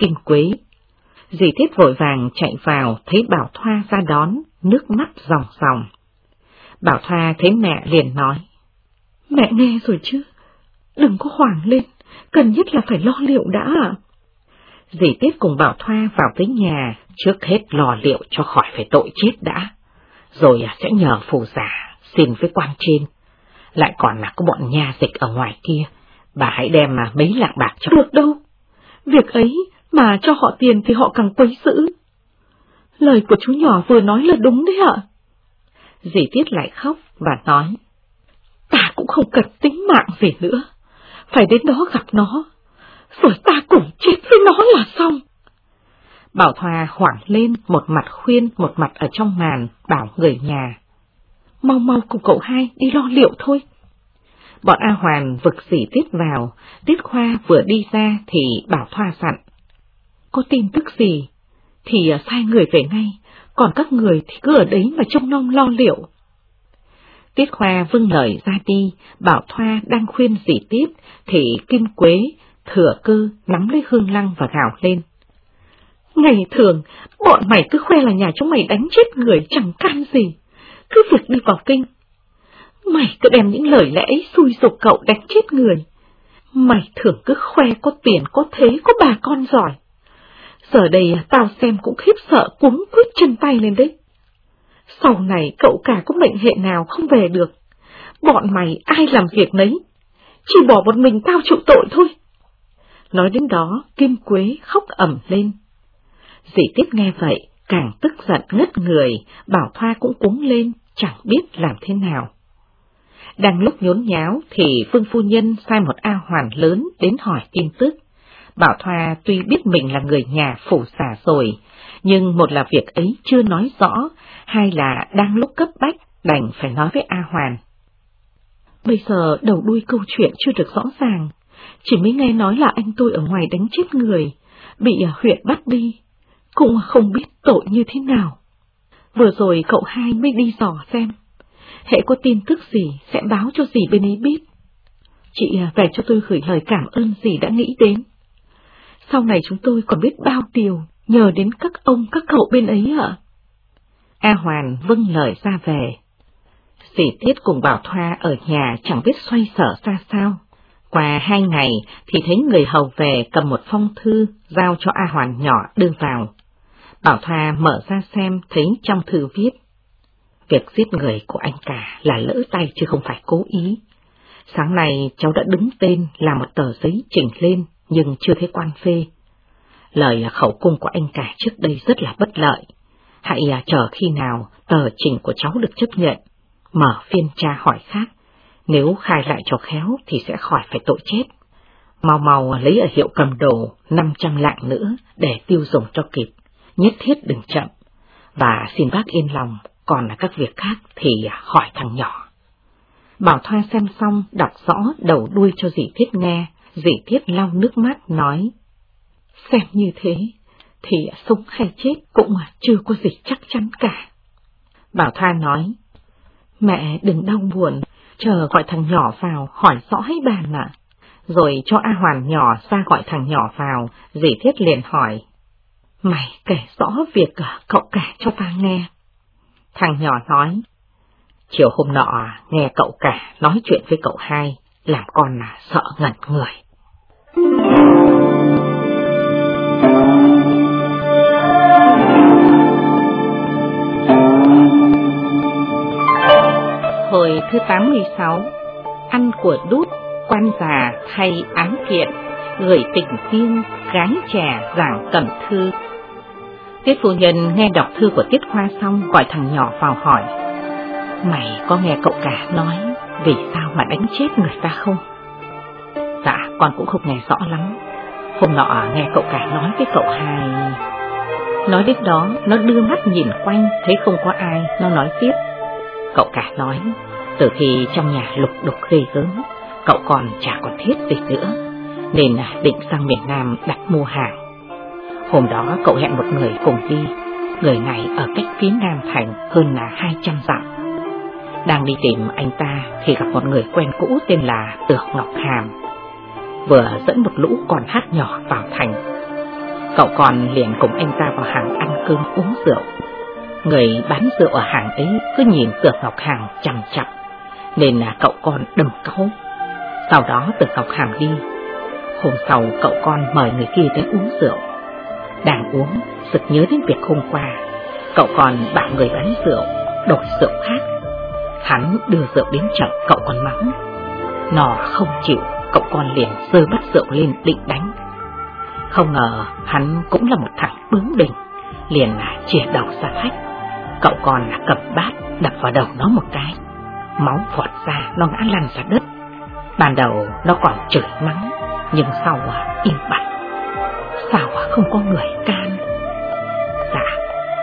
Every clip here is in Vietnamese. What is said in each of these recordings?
kim quế. Dì Thiết vội vàng chạy vào, thấy Bảo Thoa ra đón, nước mắt ròng ròng. Bảo Thoa thấy mẹ liền nói. Mẹ nghe rồi chứ, đừng có hoảng lên, cần nhất là phải lo liệu đã à. Dì Tiết cùng Bảo Thoa vào tới nhà, trước hết lo liệu cho khỏi phải tội chết đã, rồi sẽ nhờ phù giả xin với quan trên. Lại còn là có bọn nhà dịch ở ngoài kia, bà hãy đem mà mấy lạng bạc cho. Được đâu, việc ấy mà cho họ tiền thì họ càng quấy giữ. Lời của chú nhỏ vừa nói là đúng đấy ạ. Dì Tiết lại khóc và nói, ta cũng không cần tính mạng về nữa, phải đến đó gặp nó, rồi ta cùng chết với nó là xong. Bảo Thoa hoảng lên, một mặt khuyên, một mặt ở trong màn, bảo người nhà. Mau mau cùng cậu hai đi lo liệu thôi. Bọn A Hoàn vực dỉ Tiết vào, Tiết Khoa vừa đi ra thì Bảo Thoa dặn. Có tin tức gì, thì à, sai người về ngay, còn các người thì cứ ở đấy mà trông nom lo liệu. Tiết Khoa vâng lời ra đi, Bảo Thoa đang khuyên gì tiếp thì Kim Quế thừa cơ nắm lấy hương lăng và gào lên. Ngày thường, bọn mày cứ khoe là nhà chúng mày đánh chết người chẳng can gì, cứ việc đi vào kinh. Mày cứ đem những lời lẽ ấy xui dục cậu đánh chết người. Mày thường cứ khoe có tiền, có thế, có bà con giỏi. Giờ đây tao xem cũng khiếp sợ cuống quýt chân tay lên đấy. Sau này cậu cả có mệnh hệ nào không về được. Bọn mày ai làm việc nấy, chỉ bỏ một mình tao chịu tội thôi. Nói đến đó, Kim Quế khóc ẩm lên. Dị Tiết nghe vậy, càng tức giận ngất người, Bảo Thoa cũng cúng lên, chẳng biết làm thế nào. Đang lúc nhốn nháo thì Phương Phu Nhân sai một A Hoàn lớn đến hỏi tin tức. Bảo Thoa tuy biết mình là người nhà phủ xả rồi, nhưng một là việc ấy chưa nói rõ, hai là đang lúc cấp bách đành phải nói với A Hoàn. Bây giờ đầu đuôi câu chuyện chưa được rõ ràng, chỉ mới nghe nói là anh tôi ở ngoài đánh chết người, bị ờ, huyện bắt đi, cũng không biết tội như thế nào. Vừa rồi cậu hai mới đi dò xem, hệ có tin tức gì sẽ báo cho dì bên ấy biết. Chị ờ, về cho tôi gửi lời cảm ơn dì đã nghĩ đến. Sau này chúng tôi còn biết bao điều, nhờ đến các ông, các cậu bên ấy ạ. A Hoàn vâng lời ra về. Dì Tiết cùng Bảo Thoa ở nhà chẳng biết xoay sở ra sao. Qua hai ngày thì thấy người hầu về cầm một phong thư giao cho A Hoàn nhỏ đưa vào. Bảo Thoa mở ra xem thấy trong thư viết. Việc giết người của anh cả là lỡ tay chứ không phải cố ý. Sáng nay cháu đã đứng tên làm một tờ giấy chỉnh lên nhưng chưa thấy quan phê. Lời khẩu cung của anh cả trước đây rất là bất lợi. Hãy à, chờ khi nào tờ trình của cháu được chấp nhận, mở phiên tra hỏi khác. Nếu khai lại cho khéo thì sẽ khỏi phải tội chết. Mau mau lấy ở hiệu cầm đồ 500 lạng nữa để tiêu dùng cho kịp, nhất thiết đừng chậm. Và xin bác yên lòng, còn là các việc khác thì à, hỏi thằng nhỏ. Bảo Thoa xem xong, đọc rõ đầu đuôi cho dì Thiết nghe, Dị Thiết lau nước mắt nói. Xem như thế, thì sống hay chết cũng chưa có gì chắc chắn cả. Bảo Thoa nói, mẹ đừng đau buồn, chờ gọi thằng nhỏ vào hỏi rõ hết bàn ạ. Rồi cho A Hoàn nhỏ ra gọi thằng nhỏ vào, dì Thiết liền hỏi. Mày kể rõ việc ờ, cậu cả cho ta nghe. Thằng nhỏ nói, chiều hôm nọ nghe cậu cả nói chuyện với cậu hai, làm con là sợ ngẩn người. Hồi thứ 86 Ăn của đút, quan già thay án kiện, gửi tình riêng, gái trẻ giảng cẩm thư. Tiết phu nhân nghe đọc thư của Tiết Hoa xong gọi thằng nhỏ vào hỏi. Mày có nghe cậu cả nói vì sao mà đánh chết người ta không? Dạ, con cũng không nghe rõ lắm. Hôm nọ nghe cậu cả nói với cậu hai... Nói đến đó, nó đưa mắt nhìn quanh, thấy không có ai, nó nói tiếp. Cậu cả nói, từ khi trong nhà lục đục gây gớm, cậu còn chả còn thiết gì nữa, nên định sang miền Nam đặt mua hàng. Hôm đó cậu hẹn một người cùng đi, người này ở cách phía Nam Thành hơn là 200 dặm. Đang đi tìm anh ta thì gặp một người quen cũ tên là Tưởng Ngọc Hàm. Vừa dẫn một lũ con hát nhỏ vào thành. Cậu con liền cùng anh ta vào hàng ăn cơm uống rượu. Người bán rượu ở hàng ấy cứ nhìn Tưởng Ngọc Hàm chằm chằm, nên là cậu con đầm cáu. Sau đó Tưởng Ngọc Hàm đi. Hôm sau cậu con mời người kia tới uống rượu. Đang uống, sực nhớ đến việc hôm qua. Cậu còn bảo người bán rượu, đổi rượu khác. Hắn đưa rượu đến chợ cậu còn mắng. Nó không chịu, cậu con liền rơi bắt rượu lên định đánh. Không ngờ hắn cũng là một thằng bướng đỉnh liền là chìa đầu ra thách. Cậu còn là cầm bát đập vào đầu nó một cái. Máu phọt ra, nó ngã lăn ra đất. Ban đầu nó còn chửi mắng, nhưng sau à, im bặt. Sao à, không có người can? Dạ,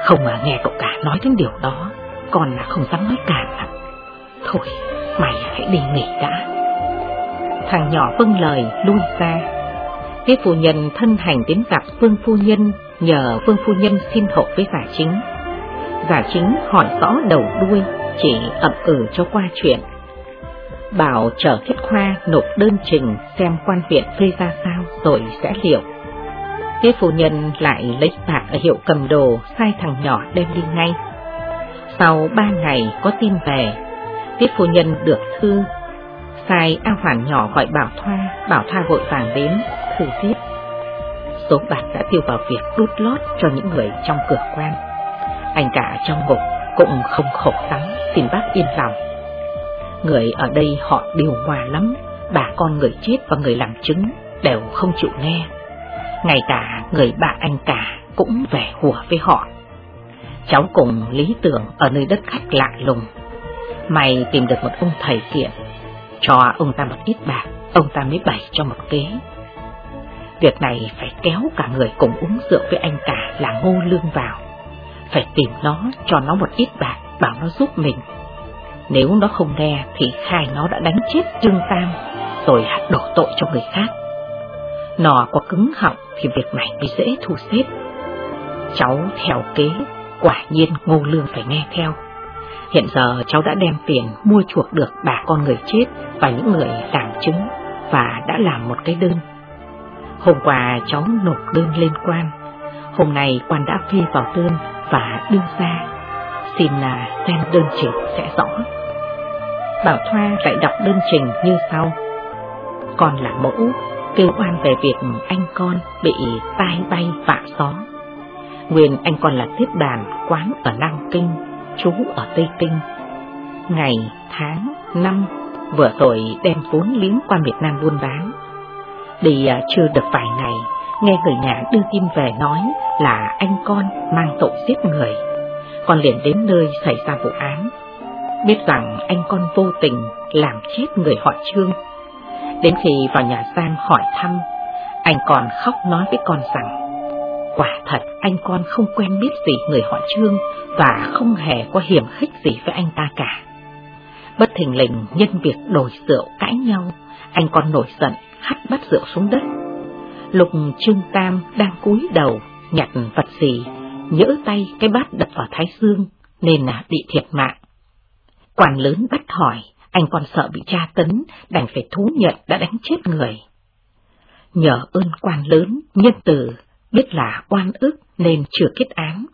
không mà nghe cậu cả nói đến điều đó, con là không dám nói cản lắm. Thôi, mày hãy đi nghỉ đã. Thằng nhỏ vâng lời lui ra. Tiết phụ nhân thân hành đến gặp Vương phu nhân nhờ Vương phu nhân xin hộ với giả chính. Giả chính hỏi rõ đầu đuôi, chỉ ậm ừ cho qua chuyện. Bảo chờ thiết khoa nộp đơn trình xem quan viện phê ra sao rồi sẽ liệu. Thế phụ nhân lại lấy bạc ở hiệu cầm đồ sai thằng nhỏ đem đi ngay. Sau ba ngày có tin về, Tiết phu nhân được thư, sai A Hoàn nhỏ gọi Bảo Thoa, Bảo Thoa vội vàng đến, thư tiếp Số bạc đã tiêu vào việc đút lót cho những người trong cửa quan. Anh cả trong ngục cũng không khổ lắm, xin bác yên lòng. Người ở đây họ điều hòa lắm, bà con người chết và người làm chứng đều không chịu nghe. Ngay cả người bạn anh cả cũng vẻ hùa với họ. Cháu cùng lý tưởng ở nơi đất khách lạ lùng. Mày tìm được một ông thầy kiện, cho ông ta một ít bạc, ông ta mới bày cho một kế. Việc này phải kéo cả người cùng uống rượu với anh cả là ngô lương vào. Phải tìm nó, cho nó một ít bạc, bảo nó giúp mình. Nếu nó không nghe thì khai nó đã đánh chết Trương Tam, rồi đổ tội cho người khác. Nó có cứng họng thì việc này mới dễ thu xếp. Cháu theo kế, quả nhiên ngô lương phải nghe theo. Hiện giờ cháu đã đem tiền mua chuộc được bà con người chết và những người làm chứng và đã làm một cái đơn. Hôm qua cháu nộp đơn lên quan, hôm nay quan đã phê vào đơn và đưa ra. Xin là xem đơn trình sẽ rõ. Bảo Thoa lại đọc đơn trình như sau. Con là mẫu, kêu oan về việc anh con bị tai bay vạ gió. Nguyên anh con là tiếp đàn quán ở Nam Kinh, chú ở Tây Kinh. Ngày, tháng, năm vừa rồi đem vốn liếng qua Việt Nam buôn bán. Đi à, chưa được vài ngày, nghe người nhà đưa tin về nói là anh con mang tội giết người. Con liền đến nơi xảy ra vụ án. Biết rằng anh con vô tình làm chết người họ Trương. Đến khi vào nhà giam hỏi thăm, anh còn khóc nói với con rằng Quả thật anh con không quen biết gì người họ Trương và không hề có hiểm khích gì với anh ta cả. Bất thình lình nhân việc đổi rượu cãi nhau, anh con nổi giận hắt bát rượu xuống đất. Lục Trương Tam đang cúi đầu nhặt vật gì, nhỡ tay cái bát đập vào thái dương nên là bị thiệt mạng. Quản lớn bắt hỏi, anh còn sợ bị tra tấn, đành phải thú nhận đã đánh chết người. Nhờ ơn quan lớn, nhân từ, biết là oan ức nên chưa kết án.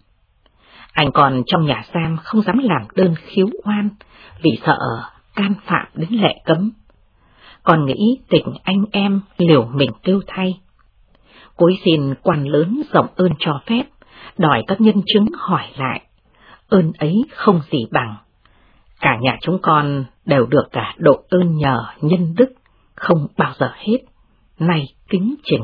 Anh còn trong nhà giam không dám làm đơn khiếu oan vì sợ can phạm đến lệ cấm. Còn nghĩ tình anh em liều mình kêu thay. Cối xin quan lớn rộng ơn cho phép, đòi các nhân chứng hỏi lại. Ơn ấy không gì bằng. Cả nhà chúng con đều được cả độ ơn nhờ nhân đức, không bao giờ hết. Nay kính trình.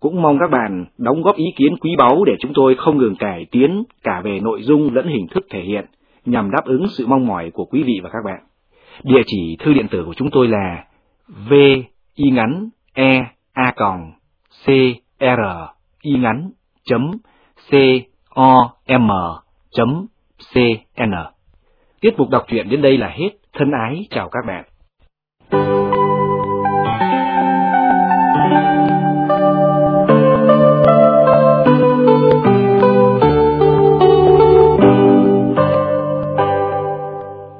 Cũng mong các bạn đóng góp ý kiến quý báu để chúng tôi không ngừng cải tiến cả về nội dung lẫn hình thức thể hiện, nhằm đáp ứng sự mong mỏi của quý vị và các bạn. Địa chỉ thư điện tử của chúng tôi là v y ngắn e a còng c r y ngắn chấm c o m chấm c n. Tiết mục đọc truyện đến đây là hết. Thân ái chào các bạn.